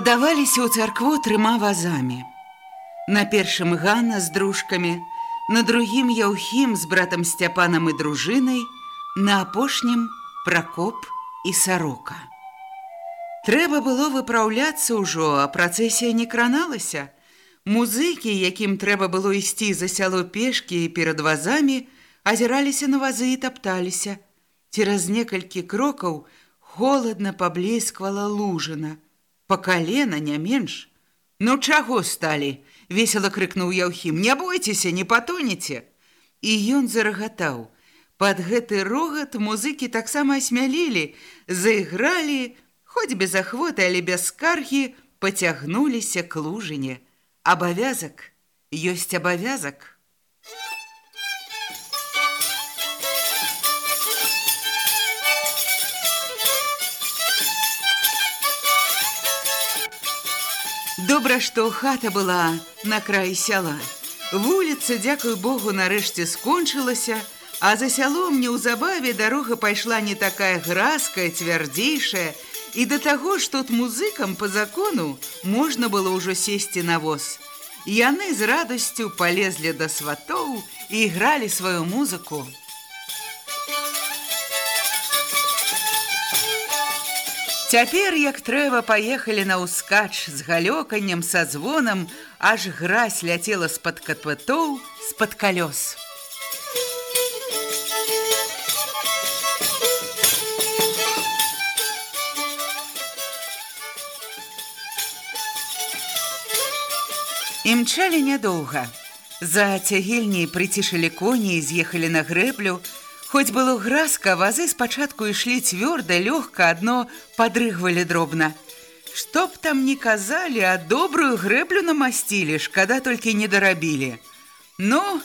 Ладаваліся ў царкву трыма вазамі. На першым Ганна з дружкамі, на другім Яўхім з братам Сцяпанам і дружынай, на апошнім пракоп і сарока. Трэба было выпраўляцца ўжо, а працэсія не краналася. Музыкі, якім трэба было ісці за сяло пешкі і перад вазамі, азіраліся на вазы і тапталіся. Цераз некалькі крокаў холадна паблесквала лужына – Па калена не менш. Ну чаго сталі? весело крыкнуў Яўхім. Не бойцеся, не патонеце. І ён зарагатаў. Пад гэты рогат музыкі таксама асмялілі, зайгралі, хоць без ахвоты, але без скаргі пацягнуліся к лужыне. Абавязак ёсць абавязак. Добра, што хата была на краі сяла. Вуліца, дзякуй Богу, нарэшце скончылася, а за сялом неўзабаве дарога пайшла не такая гразкая, цвярдзейшая, і да таго ж тут музыкам па закону можна было ўжо сесці на воз. Яны з радасцю палезлі да сватоў і ігралі сваю музыку. Цяпер, як трэба, паехалі на ўскач з галёканнем са звонам, аж гразь ляцела з-пад капытоў з-пад калёс. Імчалі нядоўга. За цягельняй прыцішылі коні і з'ехалі на грэблю, Хоць было гразка, вазы спачатку ішлі цвёрда, лёгка, адно падрыгвалі дробна. Што б там не казалі, а добрую грэблю намасцілі, шкада толькі не дарабілі. Ну,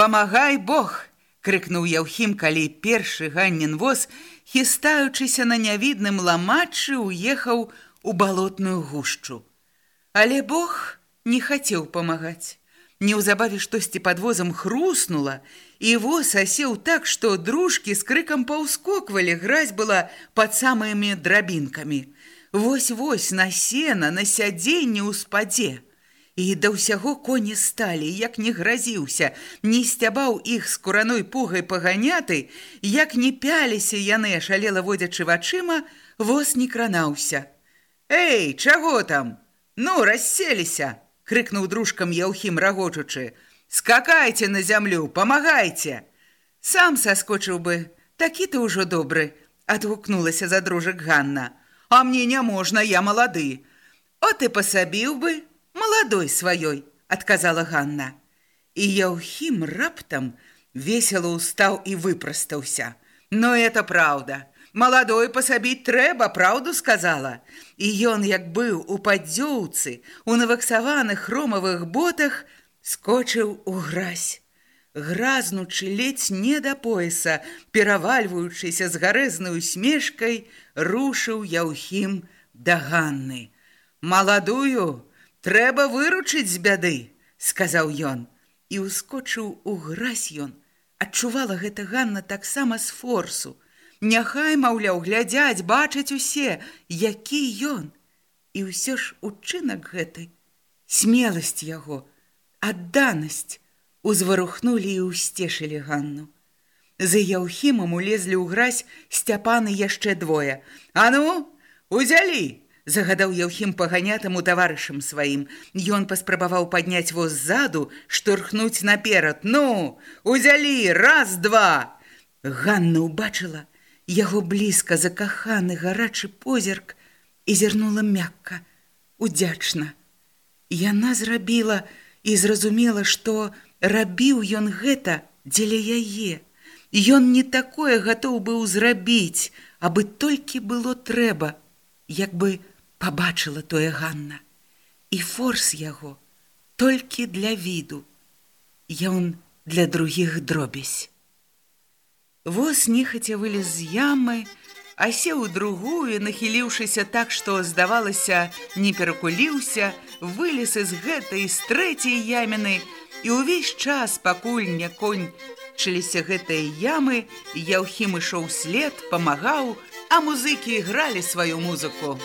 памагай Бог! — крыкнуў Яўхім, калі першы ганнін воз, хістаючыся на нявідным ламачы, уехаў у балотную гушчу. Але Бог не хацеў памагаць. Неўзабаве штосьці пад возам хруснула, і воз асеў так, што дружкі з крыкам паўскоквалі, гразь была пад самымі драбінкамі. Вось-вось на сена, на сядзенне ў спадзе. І да ўсяго коні сталі, як не гразіўся, не сцябаў іх скураной пугай паганяты, як не пяліся яны, шалела водзячы вачыма, воз не кранаўся. Эй, чаго там? Ну, расселіся! крыкнуў дружкам Яўхім рагочучы. Скакайце на зямлю, памагайце. Сам саскочыў бы, такі ты ўжо добры, адгукнулася за дружак Ганна. А мне не можна, я малады. О ты пасабіў бы маладой сваёй, адказала Ганна. І Яўхім раптам весело ўстаў і выпрастаўся. Но это праўда. Маладой пасабіць трэба, праўду сказала. І ён, як быў у падзёўцы, у наваксаваных хромавых ботах, скочыў у гразь. Гразнучы ледзь не да пояса, перавальваючыся з гарэзнай усмешкай, рушыў Яўхім да Ганны. «Маладую трэба выручыць з бяды», – сказаў ён. І ўскочыў у гразь ён. Адчувала гэта Ганна таксама з форсу. Няхай, маўляў, глядзяць, бачаць усе, які ён. І ўсё ж учынак гэты, смеласць яго, адданасць узварухнулі і ўсцешылі Ганну. За яўхімам улезлі ў гразь сцяпаны яшчэ двое. А ну, узялі! загадаў Яўхім паганятаму таварышам сваім. Ён паспрабаваў падняць воз ззаду, штурхнуць наперад. Ну, узялі, раз, два! Ганна ўбачыла яго блізка закаханы гарачы позірк і зірнула мякка, удзячна. Яна зрабіла і зразумела, што рабіў ён гэта дзеля яе. Ён не такое гатоў быў зрабіць, абы толькі было трэба, як бы пабачыла тое Ганна. І форс яго толькі для віду. Ён для другіх дробязь. Воз нехаця вылез з ямы, а сеў у другую, нахіліўшыся так, што, здавалася, не перакуліўся, вылез з гэтай з трэцяй яміны, і ўвесь час, пакуль не конь чыліся гэтыя ямы, Яўхім ішоў след, памагаў, а музыкі ігралі сваю музыку.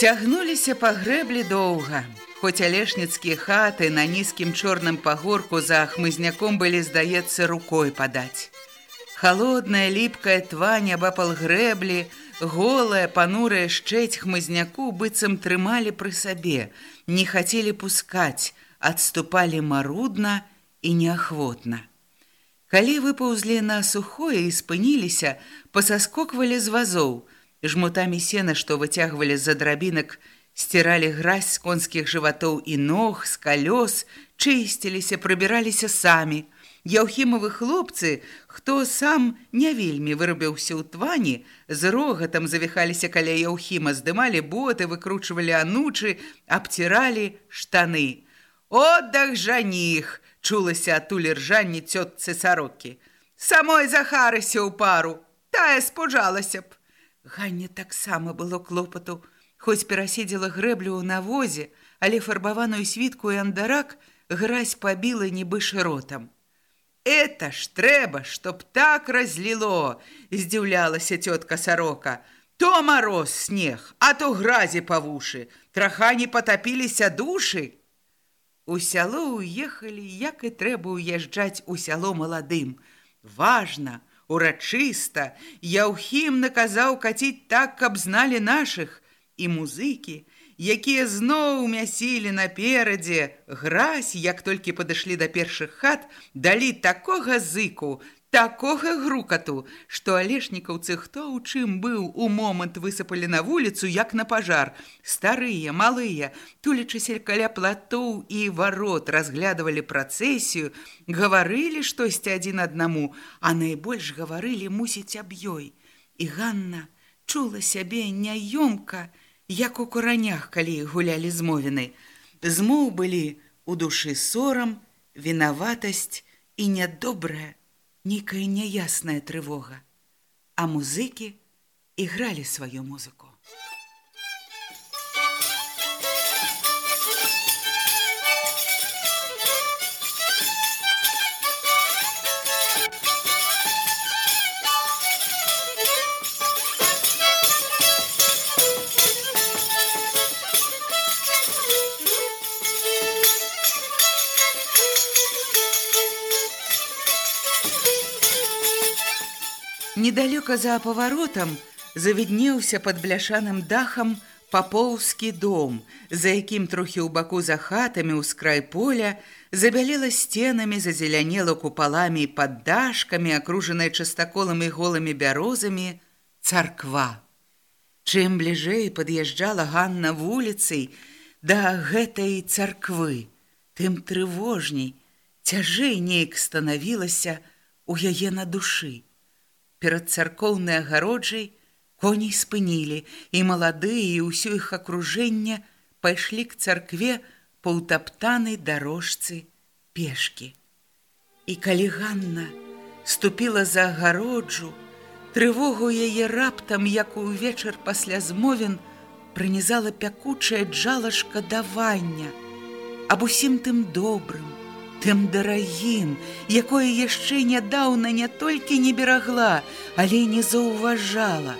Цягнуліся па грэблі доўга. Хоць алешніцкія хаты на нізкім чорным пагорку за хмызняком былі, здаецца, рукой падаць. Халодная ліпкая твань абапал грэблі, голая панурая шчэць хмызняку быццам трымалі пры сабе, не хацелі пускаць, адступалі марудна і неахвотна. Калі выпаўзлі на сухое і спыніліся, пасаскоквалі з вазоў, жмутамі сена, што выцягвалі з-за драбінак, сціралі гразь з конскіх жыватоў і ног, з калёс, чысціліся, прыбіраліся самі. Яўхімавы хлопцы, хто сам не вельмі вырабіўся ў твані, з рогатам завіхаліся каля Яўхіма, здымалі боты, выкручвалі анучы, абціралі штаны. «Отдах жаніх!» – чулася адтуль ржанне цётцы сарокі. «Самой захарыся ў пару, тая спужалася б!» Ганне таксама было клопату, хоць перасидзела грэблю ў навозе, але фарбаваную світку і андарак гразь пабіла нібы шыротам. «Это ж трэба, чтоб так разліло!» – здзіўлялася цётка сарока. «То мороз снег, а то гразі па вушы, траха не патапіліся душы!» У сяло ўехалі, як і трэба ўязджаць у сяло маладым. Важна – урачыста Яўхім наказаў каціць так, каб зналі нашых і музыкі, якія зноў мясілі наперадзе, гразь, як толькі падышлі да першых хат, далі такога зыку, такога грукату, што алешнікаўцы хто ў чым быў у момант высыпалі на вуліцу, як на пажар. Старыя, малыя, тулічыся каля платоў і варот разглядывалі працэсію, гаварылі штосьці адзін аднаму, а найбольш гаварылі мусіць аб ёй. І Ганна чула сябе няёмка, як у куранях, калі гулялі змовіны. Змоў былі у душы сорам, вінаватасць і нядобрая, нейкая няясная трывога, а музыкі ігралі сваю музыку. Недалёка за паваротам завіднеўся пад бляшаным дахам папоўскі дом, за якім трохі ў баку за хатамі ў скрай поля забялела сценамі, зазелянела купаламі і пад дашкамі, акружаная частаколам і голымі бярозамі царква. Чым бліжэй пад'язджала Ганна вуліцай да гэтай царквы, тым трывожней, цяжэй неяк станавілася ў яе на душы перад царкоўнай агароджай коней спынілі, і маладыя і ўсё іх акружэнне пайшлі к царкве па ўтаптанай дарожцы пешкі. І калі Ганна ступіла за агароджу, трывогу яе раптам, як увечар пасля змовен, прынізала пякучае джала шкадавання аб усім тым добрым, тым дарагім, якое яшчэ нядаўна не толькі не берагла, але не заўважала,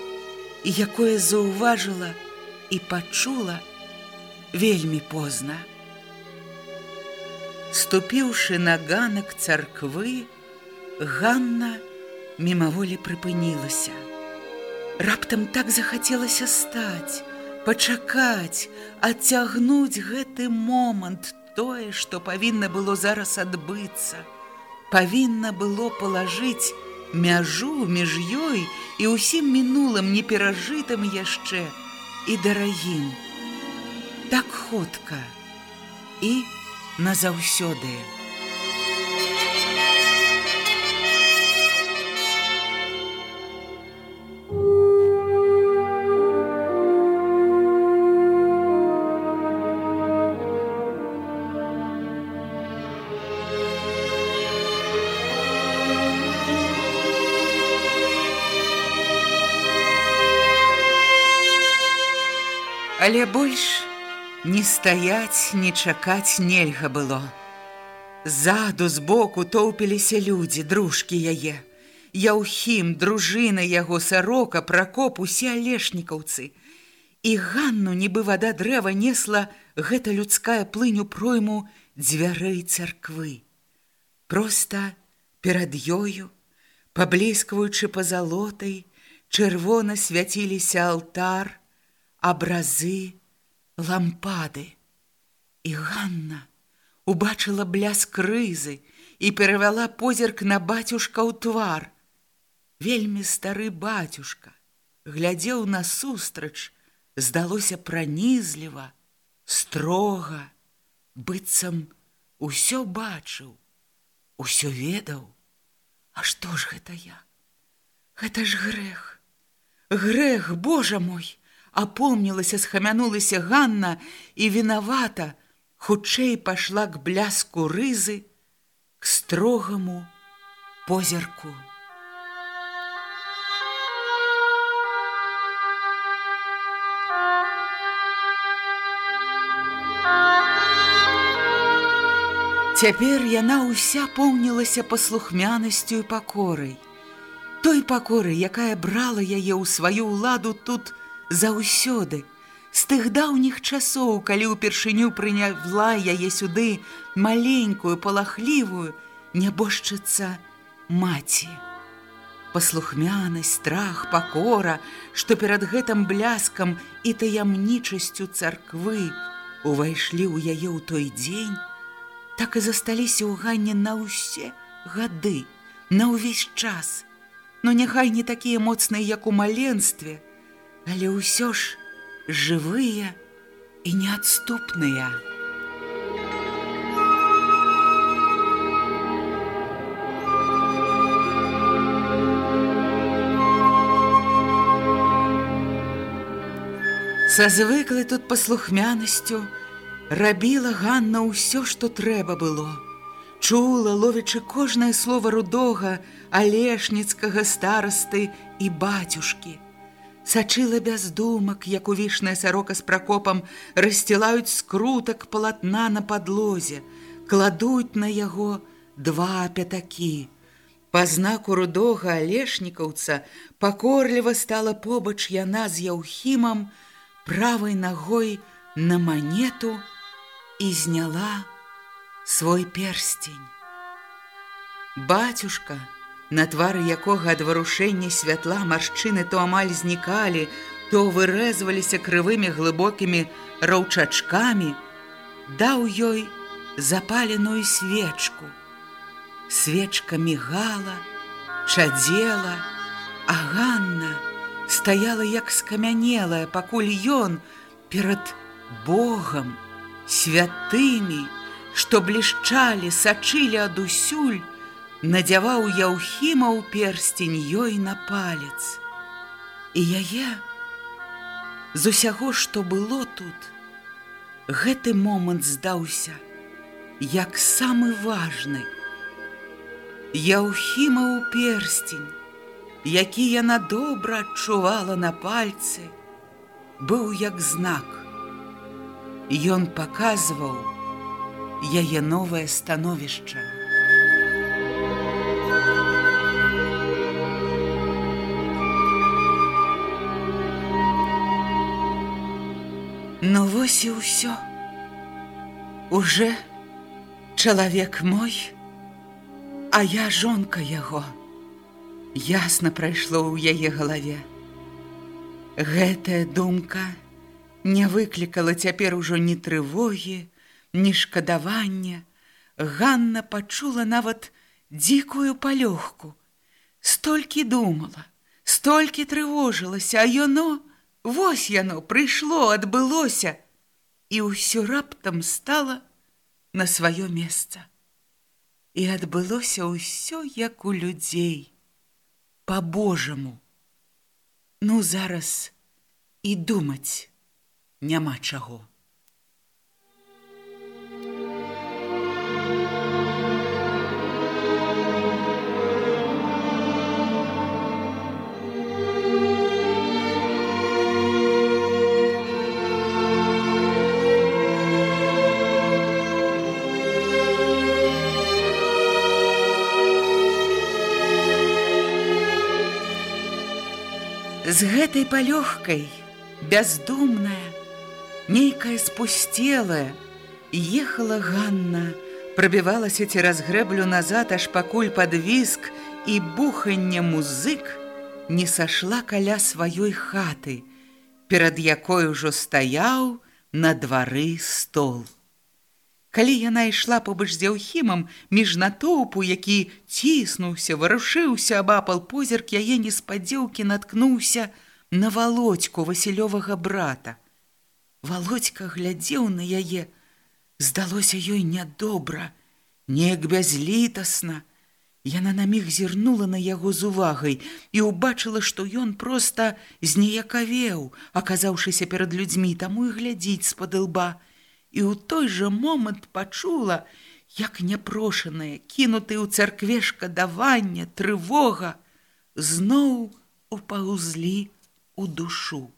і якое заўважыла і пачула вельмі позна. Ступіўшы на ганак царквы, Ганна мімаволі прыпынілася. Раптам так захацелася стаць, пачакаць, адцягнуць гэты момант тое, што павінна было зараз адбыцца. Павінна было палажыць мяжу між ёй і ўсім мінулым неперажытым яшчэ і дарагім. Так хутка і назаўсёды. Але больш не стаяць, не чакаць нельга было. Ззаду збоку тоўпіліся людзі, дружкі яе. Яўхім, дружына яго сарока, пракоп усе алешнікаўцы. І Ганну, нібы вада дрэва несла гэта людская плынь у пройму дзвярэй царквы. Проста перад ёю, пабліскваючы па залотай, чырвона свяціліся алтар, абразы, лампады. І Ганна убачыла бляск рызы і перавяла позірк на бацюшка ў твар. Вельмі стары бацюшка глядзеў на сустрач, здалося пранізліва, строга, быццам усё бачыў, усё ведаў. А што ж гэта я? Гэта ж грэх. Грэх, Божа мой! Апомнілася, схамянулася Ганна і вінавата, хутчэй пайшла к бляску рызы, к строгаму позірку. Цяпер яна ўся поўнілася паслухмянасцю і пакорай. Той пакоры, якая брала яе ў сваю ўладу тут, заўсёды з тых даўніх часоў, калі ўпершыню прыняла яе сюды маленькую палахлівую нябожчыца маці. Паслухмянасць, страх, пакора, што перад гэтым бляскам і таямнічасцю царквы увайшлі ў яе ў той дзень, так і засталіся ў ганне на ўсе гады, на ўвесь час. Но няхай не такія моцныя, як у маленстве, але ўсё ж жывыя і неадступныя. Са звыклай тут паслухмянасцю рабіла Ганна ўсё, што трэба было. Чула, ловячы кожнае слово рудога, алешніцкага старасты і бацюшкі сачыла без думак, як увішная сарока з пракопам рассцілаюць скрутак палатна на падлозе, кладуць на яго два пятакі. Па знаку рудога алешнікаўца пакорліва стала побач яна з яўхімам правай нагой на манету і зняла свой перстень. Бацюшка, на твары якога ад варушэння святла маршчыны то амаль знікалі, то вырэзваліся крывымі глыбокімі раўчачкамі, даў ёй запаленую свечку. Свечка мігала, чадзела, а Ганна стаяла як скамянелая, пакуль ён перад Богам, святымі, што блішчалі, сачылі адусюль, надзяваў яўхіма ў перстень ёй на палец. І яе з усяго, што было тут, гэты момант здаўся, як самы важны. Яўхіма ў перстень, які яна добра адчувала на пальцы, быў як знак. Ён паказваў, яе новае становішча. Ну вось і ўсё. Уже чалавек мой, а я жонка яго. Ясна прайшло ў яе галаве. Гэтая думка не выклікала цяпер ужо ні трывогі, ні шкадавання. Ганна пачула нават дзікую палёгку. Столькі думала, столькі трывожылася, а ёно, Вось яно прыйшло, адбылося, і ўсё раптам стала на сваё месца. І адбылося ўсё як у людзей, по-божаму. Ну зараз і думаць няма чаго. З гэтай палёгкай, бяздумная, нейкая спусцелая, ехала Ганна, прабівалася цераз грэблю назад, аж пакуль пад віск і буханне музык не сашла каля сваёй хаты, перад якой ужо стаяў на двары стол. Калі яна ішла побач з дзяўхімам між натоўпу, які ціснуўся, варушыўся абапал позірк яе неспадзеўкі наткнуўся на володьку васілёвага брата. Володька глядзеў на яе, здалося ёй нядобра, неяк бязлітасна. Яна на міг зірнула на яго з увагай і ўбачыла, што ён проста зніякавеў, аказаўшыся перад людзьмі, таму і глядзіць з-пад лба, і ў той жа момант пачула, як няпрошанае, кінуты ў царкве шкадавання, трывога, зноў упаўзлі у душу.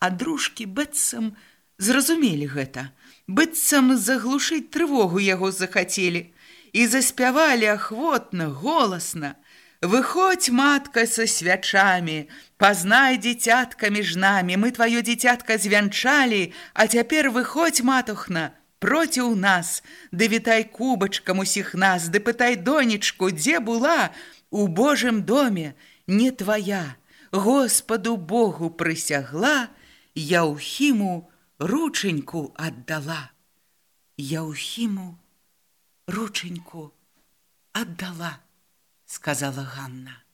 А дружкі быццам зразумелі гэта, быццам заглушыць трывогу яго захацелі і заспявалі ахвотна, голасна, Выходь, матка, со свячамі, пазнай дзіцятка між намі, мы тваё дзіцятка звянчалі, а цяпер выходь, матухна, проціў нас, ды вітай кубачкам усіх нас, ды пытай донечку, дзе была? У Божым доме, не твая, Господу Богу прысягла, я ў хіму рученьку аддала. Я ў хіму рученьку аддала сказала Ганна.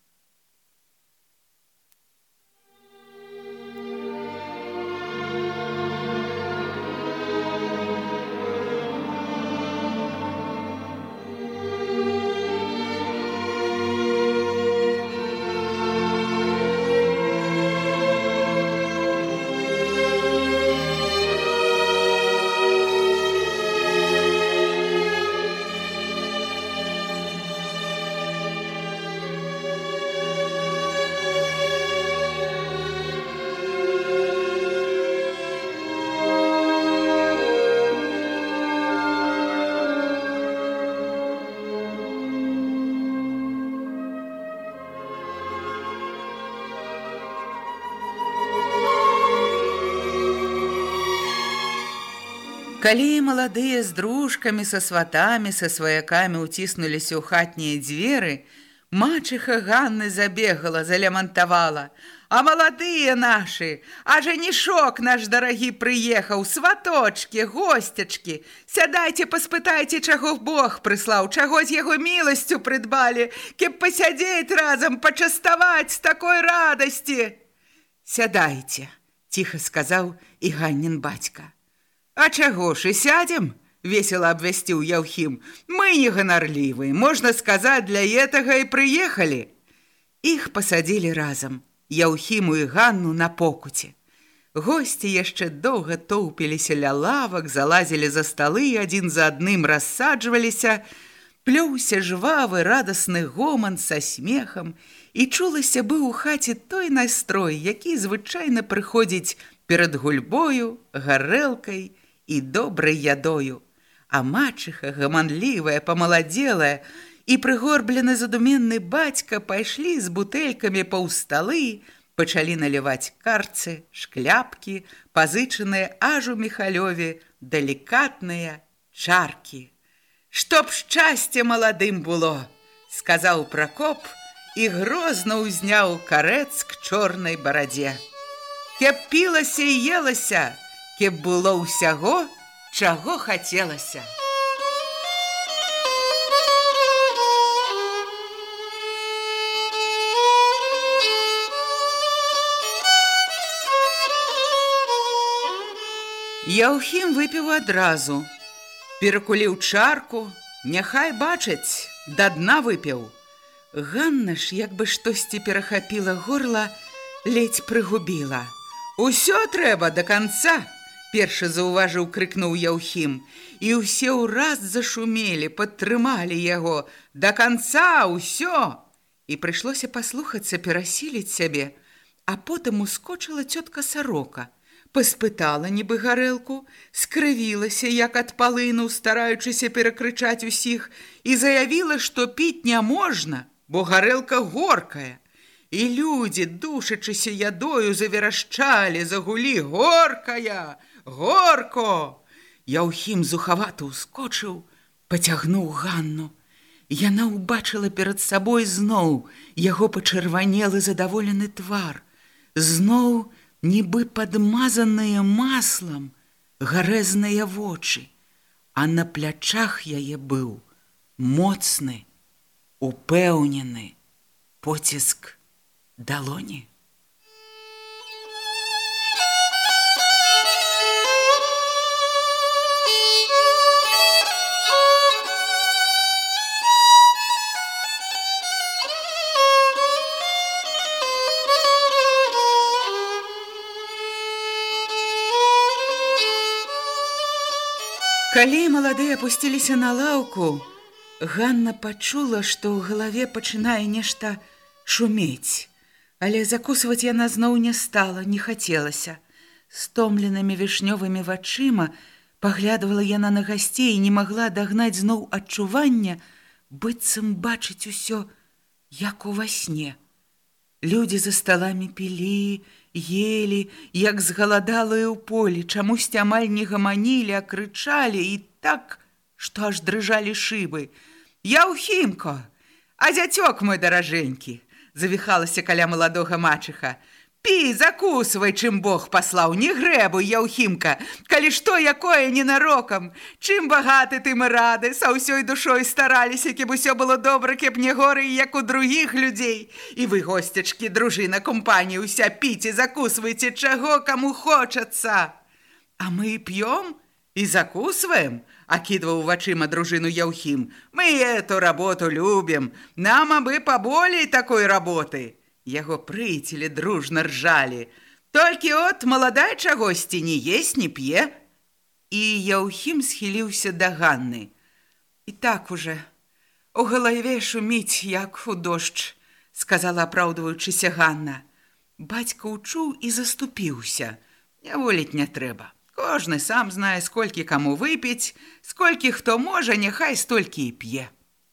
Калі маладыя з дружкамі са сватамі са сваякамі ўціснуліся ў хатнія дзверы, мачыха Ганны забегала, залямантавала: « А маладыя нашы, А жанішок наш дарагі прыехаў, сваточки, госцячкі, сядайце, паспытайце, чаго Бог прыслаў, чаго з яго міласцю прыдбалі, кеп пасядзець разам пачаставаць з такой радасці. Сядайце, ціха сказаў і Ганнін бацька. А чаго ж і сядзем? весело абвясціў Яўхім. Мы не ганарлівы, можна сказаць, для гэтага і прыехалі. Іх пасадзілі разам. Яўхіму і Ганну на покуце. Госці яшчэ доўга тоўпіліся ля лавак, залазілі за сталы, адзін за адным рассаджваліся, плёўся жвавы радасны гоман са смехам, і чулася быў у хаце той настрой, які звычайна прыходзіць перад гульбою, гарэлкай, і добрай ядою. а мачыха, гаманлівая, памаладзелая, і прыгорблены задуменны бацька пайшлі з бутэлькамі паўсталы, пачалі наліваць карцы, шкляпкі, пазычаныя аж у міхалёве, далікатныя чаркі. Чтоб шчасце маладым было, сказаў пракоп і грозна ўзняў карэц к чорнай барадзе. Кеп пілася і елася, кеп было ўсяго, чаго хацелася. Яўхім выпіў адразу, перакуліў чарку, няхай бачаць, да дна выпіў. Ганна ж, як бы штосьці перахапіла горла, ледзь прыгубіла. Усё трэба да канца, першы заўважыў крыкнуў Яўхім, і ўсе ўраз зашумелі, падтрымалі яго, да канца ўсё. І прыйшлося паслухацца перасіліць сябе, а потым ускочыла цётка сарока паспытала нібы гарэлку, скрывілася, як ад палыну, стараючыся перакрычаць усіх, і заявіла, што піць не можна, бо гарэлка горкая. І людзі, душачыся ядою, заверашчалі, загулі горкая, горко. Яўхім зухавата ўскочыў, пацягнуў Ганну. Яна ўбачыла перад сабой зноў яго пачырванелы задаволены твар. Зноў, нібы падмазаныя маслам гарэзныя вочы, а на плячах яе быў моцны, упэўнены поціск далоні. Калі маладыя апусціліся на лаўку, Ганна пачула, што ў галаве пачынае нешта шумець. Але закусваць яна зноў не стала, не хацелася. Стомленымі вішнёвымі вачыма паглядывала яна на гасцей і не магла дагнаць зноў адчування, быццам бачыць усё, як у ва сне. Людзі за сталамі пілі, ели, як згаладалыя ў полі, чамусьці амаль не гаманілі, а крычалі і так, што аж дрыжалі шыбы. Я ў хімко, а дзяцёк мой даражэнькі, завіхалася каля маладога мачыха. Пі, закусвай, чым Бог паслаў, не грэбу, Яўхімка, калі што якое ненарокам. Чым багаты ты мы рады, са ўсёй душой стараліся, кеб усё было добра, кеб не горы, як у другіх людзей. І вы, госцячкі, дружына, кампаніі, уся піце, закусвайце, чаго каму хочацца. А мы п'ём і закусваем, акідваў вачыма дружыну Яўхім. Мы эту работу любім, нам абы паболей такой работы. Яго прыцелі дружна ржалі. Толькі от маладая чагосьці не есть, не п'е. І Яўхім схіліўся да Ганны. І так уже у галаве шуміць, як у дождж, сказала апраўдваючыся Ганна. Бацька ўчуў і заступіўся. Не воліць не трэба. Кожны сам знае, сколькі каму выпіць, сколькі хто можа, няхай столькі і п'е.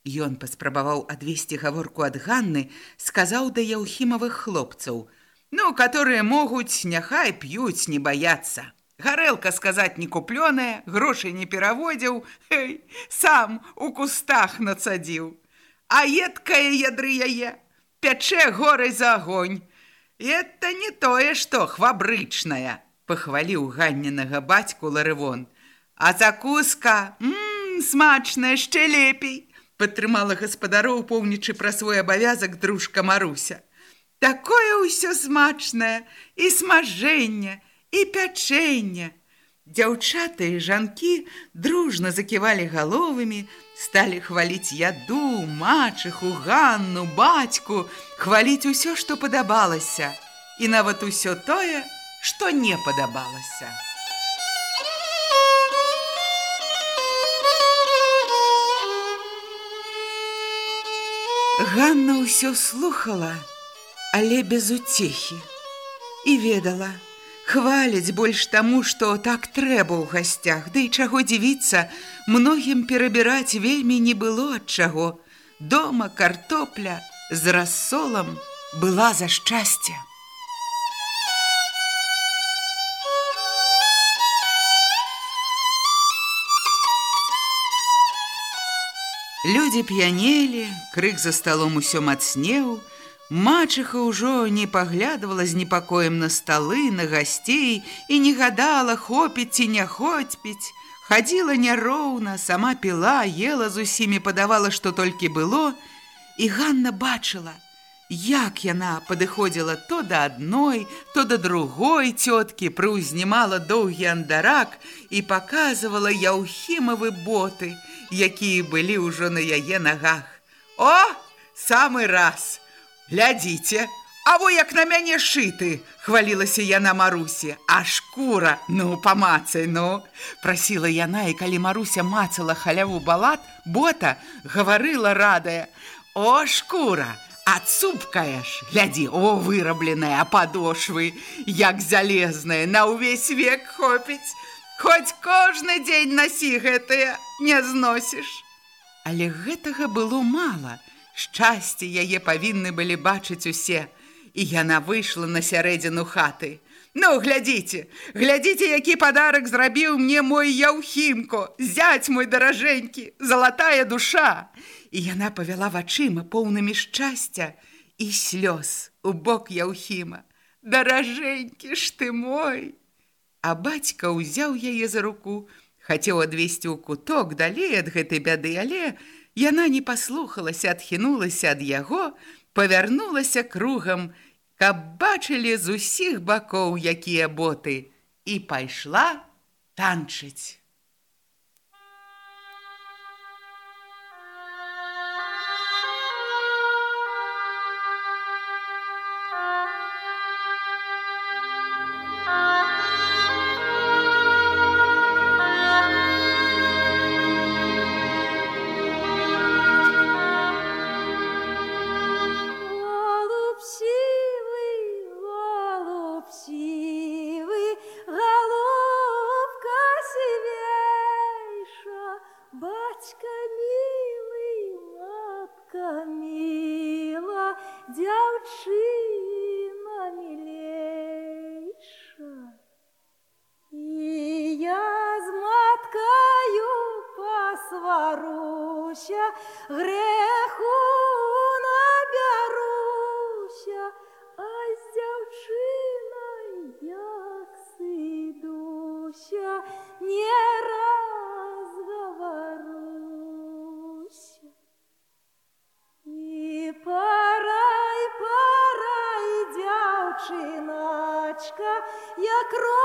Ён паспрабаваў адвесці гаворку ад Ганны, сказаў да яўхімавых хлопцаў: « Ну, которые могуць, няхай п'юць, не баяцца. Гарэлка сказаць не куплёная, грошай не пераводзіў, Эй, сам у кустах нацадзіў. А едкае ядры яе, пячэ горай за агонь. Это не тое, што хвабрычная, пахваліў ганненага бацьку Ларывон. А закуска, м смачная, яшчэ лепей падтрымала гаспадароў поўнічы пра свой абавязак дружка Маруся. Такое ўсё смачнае і смажэнне і пячэнне. Дзяўчаты і жанкі дружна заківалі галовамі, сталі хваліць яду, мачыху, ганну, бацьку, хваліць усё, што падабалася, і нават усё тое, што не падабалася. Ганна ўсё слухала, але без уцехі і ведала, Хваляць больш таму, што так трэба ў гасцях, Ды да і чаго дзівіцца, многім перабіраць вельмі не было ад чаго. Дома картопля з рассолам была за шчасце. Людзі п'янелі, крык за сталом усё мацнеў, Мачыха ўжо не паглядывала з непакоем на сталы, на гасцей і не гадала, хопіць ці не хоцьпіць. Хадзіла няроўна, сама піла, ела з усімі, падавала, што толькі было, і Ганна бачыла, як яна падыходзіла то да адной, то да другой цёткі, прыўзнімала доўгі андарак і паказвала яўхімавы боты, якія былі ўжо на яе нагах. О, самы раз! Глядзіце, А во як на мяне шыты, хвалілася яна Марусе, А шкура, ну памацай, ну, прасіла яна, і калі Маруся мацала халяву балат, бота гаварыла радая: « О, шкура, адцупкаеш, глядзі, о, вырабленая падошвы, як залезная, на ўвесь век хопіць, Хоць кожны дзень насі гэтыя не зносіш. Але гэтага было мала, Шчасце яе павінны былі бачыць усе, і яна выйшла на сярэдзіну хаты. Ну, глядзіце, глядзіце, які падарак зрабіў мне мой яўхімко, зяць мой даражэнькі, залатая душа. І яна павяла вачыма поўнымі шчасця і слёз у бок яўхіма. Даражэнькі ж ты мой! А бацька ўзяў яе за руку, хацеў адвесці ў куток далей ад гэтай бяды, але, Яна не паслухалася, адхінулася ад яго, павярнулася кругам, каб бачылі з усіх бакоў якія боты, і пайшла танчыць. кровь.